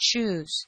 choose.